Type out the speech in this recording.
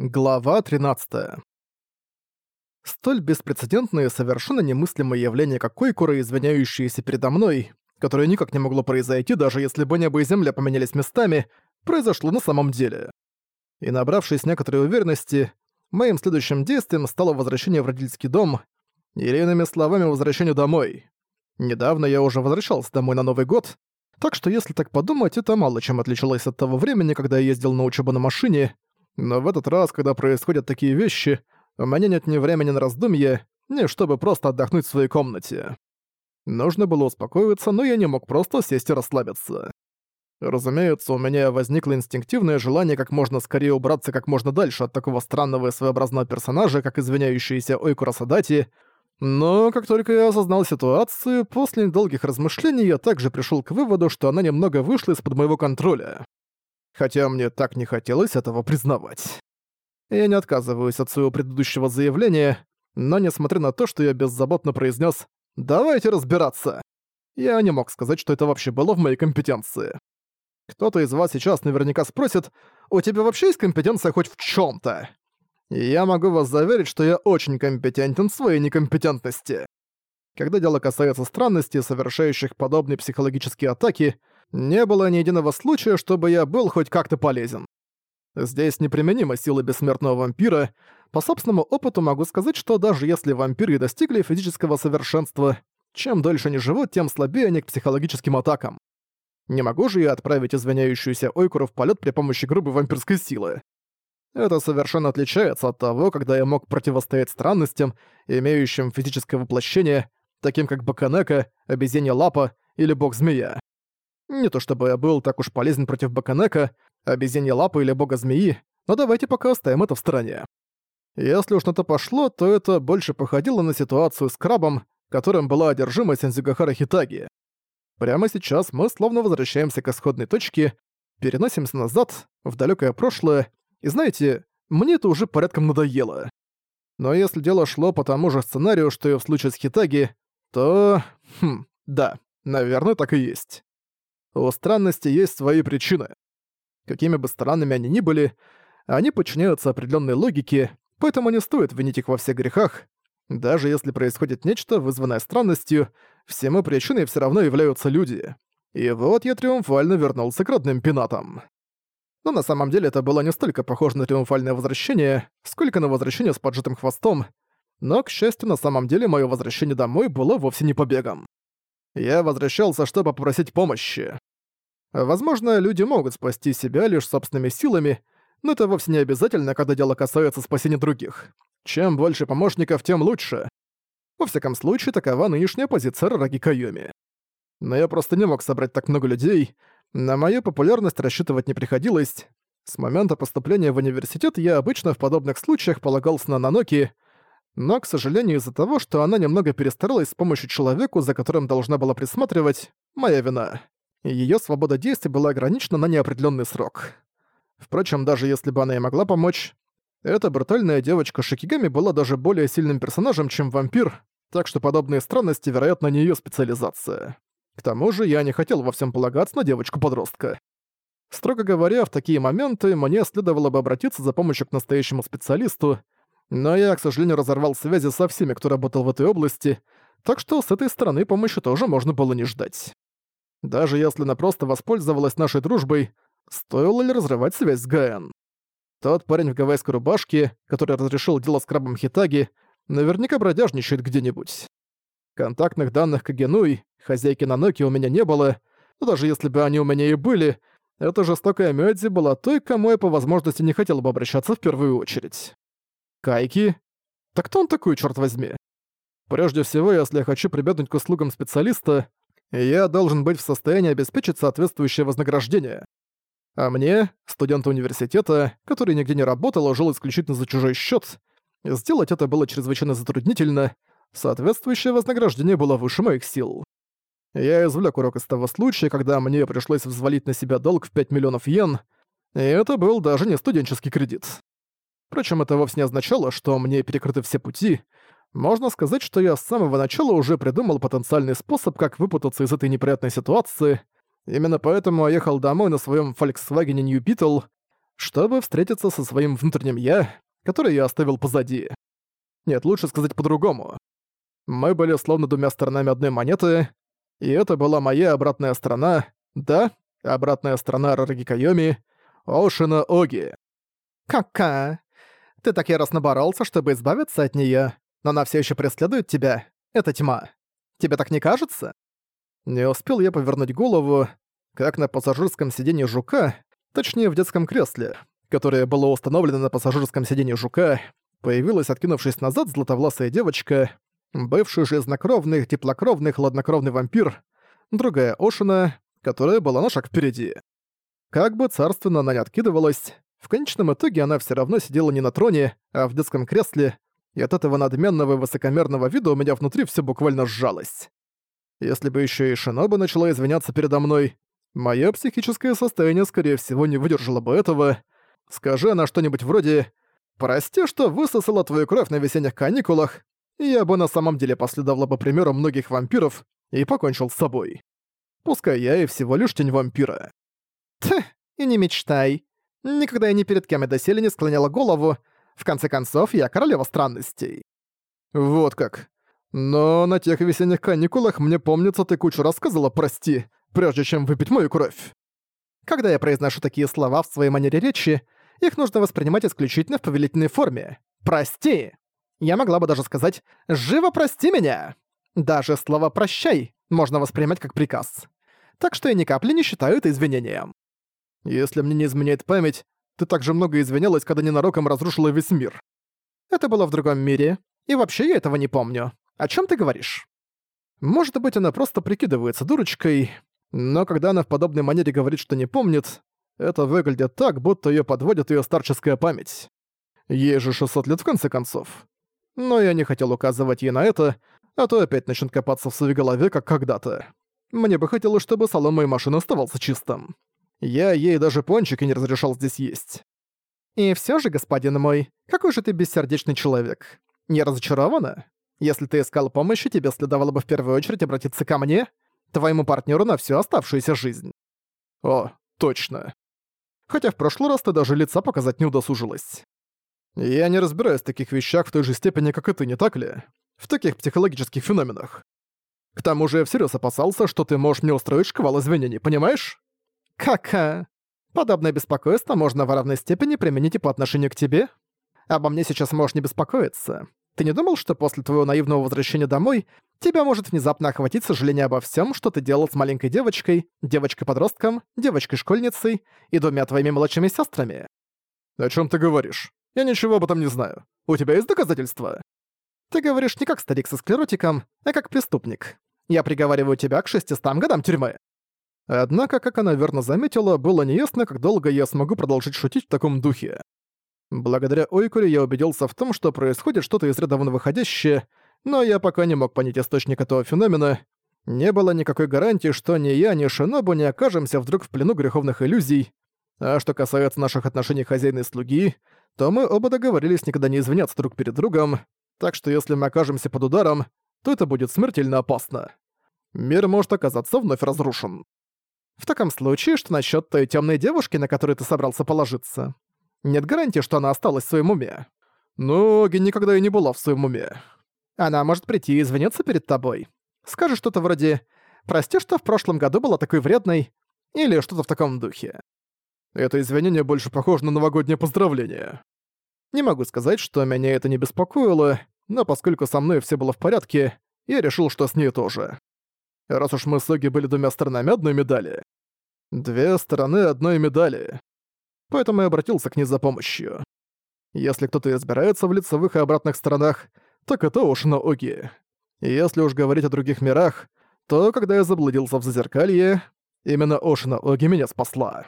Глава 13. Столь беспрецедентное и совершенно немыслимое явление, как Койкура, извиняющиеся передо мной, которое никак не могло произойти, даже если бы небо и земля поменялись местами, произошло на самом деле. И набравшись некоторой уверенности, моим следующим действием стало возвращение в родительский дом, или, иными словами, возвращение домой. Недавно я уже возвращался домой на Новый год, так что, если так подумать, это мало чем отличалось от того времени, когда я ездил на учебу на машине — но в этот раз, когда происходят такие вещи, у меня нет ни времени на раздумье, ни чтобы просто отдохнуть в своей комнате. Нужно было успокоиться, но я не мог просто сесть и расслабиться. Разумеется, у меня возникло инстинктивное желание как можно скорее убраться как можно дальше от такого странного и своеобразного персонажа, как извиняющийся Ойкура Садати, но как только я осознал ситуацию, после недолгих размышлений я также пришел к выводу, что она немного вышла из-под моего контроля хотя мне так не хотелось этого признавать. Я не отказываюсь от своего предыдущего заявления, но несмотря на то, что я беззаботно произнес «давайте разбираться», я не мог сказать, что это вообще было в моей компетенции. Кто-то из вас сейчас наверняка спросит, «У тебя вообще есть компетенция хоть в чем то Я могу вас заверить, что я очень компетентен в своей некомпетентности. Когда дело касается странностей, совершающих подобные психологические атаки, не было ни единого случая, чтобы я был хоть как-то полезен. Здесь неприменима сила бессмертного вампира. По собственному опыту могу сказать, что даже если вампиры достигли физического совершенства, чем дольше они живут, тем слабее они к психологическим атакам. Не могу же я отправить извиняющуюся Ойкуру в полет при помощи грубой вампирской силы. Это совершенно отличается от того, когда я мог противостоять странностям, имеющим физическое воплощение, таким как Баканека, обезьянья лапа или бог-змея. Не то чтобы я был так уж полезен против Баканека, обезьянья лапы или бога змеи, но давайте пока оставим это в стороне. Если уж на то пошло, то это больше походило на ситуацию с крабом, которым была одержима Сензюгахара Хитаги. Прямо сейчас мы словно возвращаемся к исходной точке, переносимся назад, в далекое прошлое, и знаете, мне это уже порядком надоело. Но если дело шло по тому же сценарию, что и в случае с Хитаги, то... Хм, да, наверное, так и есть. У странности есть свои причины. Какими бы странными они ни были, они подчиняются определенной логике, поэтому не стоит винить их во всех грехах. Даже если происходит нечто, вызванное странностью, всему причиной все равно являются люди. И вот я триумфально вернулся к родным пенатам. Но на самом деле это было не столько похоже на триумфальное возвращение, сколько на возвращение с поджатым хвостом. Но, к счастью, на самом деле мое возвращение домой было вовсе не побегом. Я возвращался, чтобы попросить помощи. Возможно, люди могут спасти себя лишь собственными силами, но это вовсе не обязательно, когда дело касается спасения других. Чем больше помощников, тем лучше. Во всяком случае, такова нынешняя позиция Раги Кайоми. Но я просто не мог собрать так много людей, на мою популярность рассчитывать не приходилось. С момента поступления в университет я обычно в подобных случаях полагался на Наноки, но, к сожалению, из-за того, что она немного перестаралась с помощью человеку, за которым должна была присматривать, моя вина и её свобода действий была ограничена на неопределённый срок. Впрочем, даже если бы она и могла помочь, эта брутальная девочка Шикигами была даже более сильным персонажем, чем вампир, так что подобные странности, вероятно, не её специализация. К тому же я не хотел во всем полагаться на девочку-подростка. Строго говоря, в такие моменты мне следовало бы обратиться за помощью к настоящему специалисту, но я, к сожалению, разорвал связи со всеми, кто работал в этой области, так что с этой стороны помощи тоже можно было не ждать. Даже если она просто воспользовалась нашей дружбой, стоило ли разрывать связь с Гаэн? Тот парень в гавайской рубашке, который разрешил дело с крабом Хитаги, наверняка бродяжничает где-нибудь. Контактных данных Кагенуй, хозяйки Наноки у меня не было, но даже если бы они у меня и были, эта жестокая Мёдзи была той, кому я по возможности не хотел бы обращаться в первую очередь. Кайки? Так кто он такой, черт возьми? Прежде всего, если я хочу прибегнуть к услугам специалиста, и я должен быть в состоянии обеспечить соответствующее вознаграждение. А мне, студенту университета, который нигде не работал, а жил исключительно за чужой счет, сделать это было чрезвычайно затруднительно, соответствующее вознаграждение было выше моих сил. Я извлек урок из того случая, когда мне пришлось взвалить на себя долг в 5 миллионов йен, и это был даже не студенческий кредит. Впрочем, это вовсе не означало, что мне перекрыты все пути — можно сказать, что я с самого начала уже придумал потенциальный способ, как выпутаться из этой неприятной ситуации. Именно поэтому я ехал домой на своем Volkswagen New Beetle, чтобы встретиться со своим внутренним «я», который я оставил позади. Нет, лучше сказать по-другому. Мы были словно двумя сторонами одной монеты, и это была моя обратная сторона, да, обратная сторона Рараги Кайоми, Ошина Оги. «Кака! Ты так яростно боролся, чтобы избавиться от неё но она все еще преследует тебя. эта тьма. Тебе так не кажется? Не успел я повернуть голову, как на пассажирском сиденье жука, точнее в детском кресле, которое было установлено на пассажирском сиденье жука, появилась, откинувшись назад, златовласая девочка, бывший железнокровный, теплокровный, хладнокровный вампир, другая Ошина, которая была на шаг впереди. Как бы царственно она не откидывалась, в конечном итоге она все равно сидела не на троне, а в детском кресле, и от этого надменного и высокомерного вида у меня внутри все буквально сжалось. Если бы еще и Шиноба начала извиняться передо мной, мое психическое состояние, скорее всего, не выдержало бы этого. Скажи она что-нибудь вроде «Прости, что высосала твою кровь на весенних каникулах», и я бы на самом деле последовала бы примеру многих вампиров и покончил с собой. Пускай я и всего лишь тень вампира. Тх, и не мечтай. Никогда я ни перед кем и доселе не склоняла голову, в конце концов, я королева странностей. Вот как. Но на тех весенних каникулах мне помнится, ты кучу рассказала. «прости», прежде чем выпить мою кровь. Когда я произношу такие слова в своей манере речи, их нужно воспринимать исключительно в повелительной форме. «Прости!» Я могла бы даже сказать «Живо прости меня!» Даже слово «прощай» можно воспринимать как приказ. Так что я ни капли не считаю это извинением. Если мне не изменяет память, ты также много извинялась, когда ненароком разрушила весь мир. Это было в другом мире, и вообще я этого не помню. О чем ты говоришь? Может быть, она просто прикидывается дурочкой, но когда она в подобной манере говорит, что не помнит, это выглядит так, будто ее подводит ее старческая память. Ей же 600 лет в конце концов. Но я не хотел указывать ей на это, а то опять начнет копаться в своей голове, как когда-то. Мне бы хотелось, чтобы салон моей машины оставался чистым. Я ей даже пончики не разрешал здесь есть. И все же, господин мой, какой же ты бессердечный человек. Не разочарована? Если ты искал помощи, тебе следовало бы в первую очередь обратиться ко мне, твоему партнеру на всю оставшуюся жизнь. О, точно. Хотя в прошлый раз ты даже лица показать не удосужилась. Я не разбираюсь в таких вещах в той же степени, как и ты, не так ли? В таких психологических феноменах. К тому же я всерьез опасался, что ты можешь мне устроить шквал извинений, понимаешь? Какая? Э, подобное беспокойство можно в равной степени применить и по отношению к тебе. Обо мне сейчас можешь не беспокоиться. Ты не думал, что после твоего наивного возвращения домой тебя может внезапно охватить сожаление обо всем, что ты делал с маленькой девочкой, девочкой-подростком, девочкой-школьницей и двумя твоими младшими сестрами? О чем ты говоришь? Я ничего об этом не знаю. У тебя есть доказательства? Ты говоришь не как старик со склеротиком, а как преступник. Я приговариваю тебя к 600 годам тюрьмы. Однако, как она верно заметила, было неясно, как долго я смогу продолжить шутить в таком духе. Благодаря Ойкуре я убедился в том, что происходит что-то из ряда вон выходящее, но я пока не мог понять источник этого феномена. Не было никакой гарантии, что ни я, ни Шинобу не окажемся вдруг в плену греховных иллюзий. А что касается наших отношений хозяина и слуги, то мы оба договорились никогда не извиняться друг перед другом, так что если мы окажемся под ударом, то это будет смертельно опасно. Мир может оказаться вновь разрушен. В таком случае, что насчет той темной девушки, на которую ты собрался положиться? Нет гарантии, что она осталась в своем уме. Но Оги никогда и не была в своем уме. Она может прийти и извиниться перед тобой. Скажешь что-то вроде «Прости, что в прошлом году была такой вредной» или что-то в таком духе. Это извинение больше похоже на новогоднее поздравление. Не могу сказать, что меня это не беспокоило, но поскольку со мной все было в порядке, я решил, что с ней тоже раз уж мы с Оги были двумя сторонами одной медали. Две стороны одной медали. Поэтому я обратился к ней за помощью. Если кто-то избирается в лицевых и обратных сторонах, так это уж на Оги. Если уж говорить о других мирах, то когда я заблудился в Зазеркалье, именно Ошина Оги меня спасла.